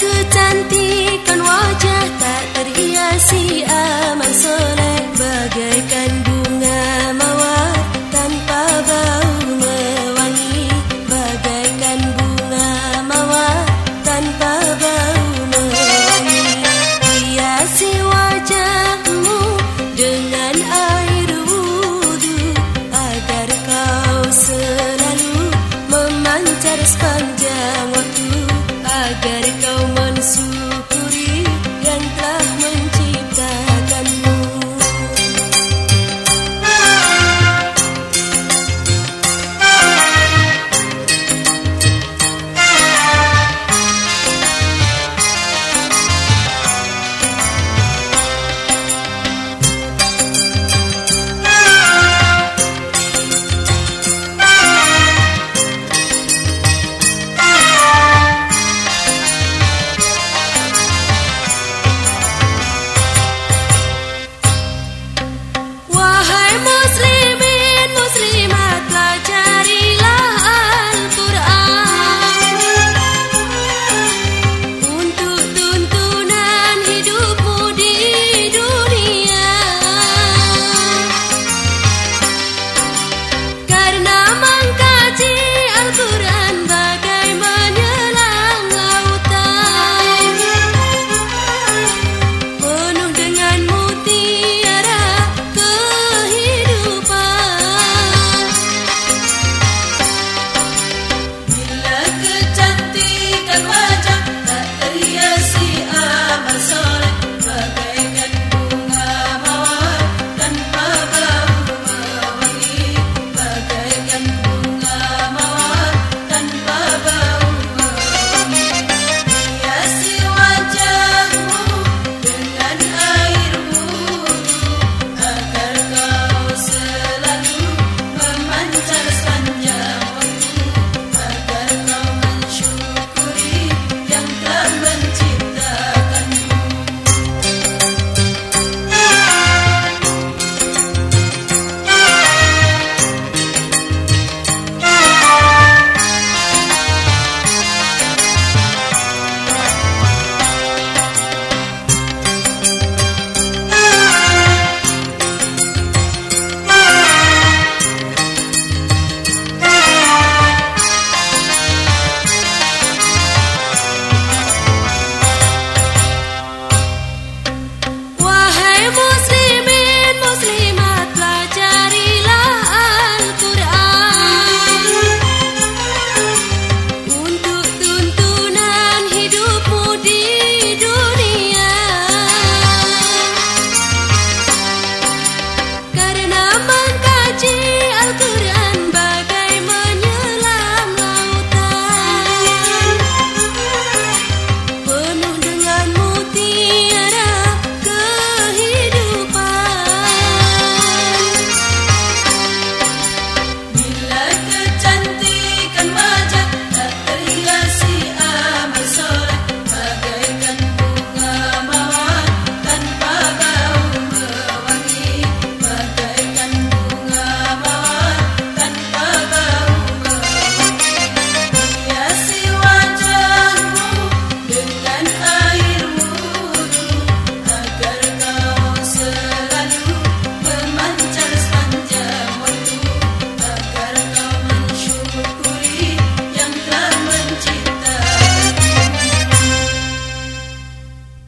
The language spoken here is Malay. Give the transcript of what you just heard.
kecantikan wajah tak terhiasi aman soleh. Bagaikan bunga mawar tanpa bau mewangi. Bagaikan bunga mawar tanpa bau mewangi. Hiasi wajahmu dengan air wudu agar kau selalu memancar sepanjang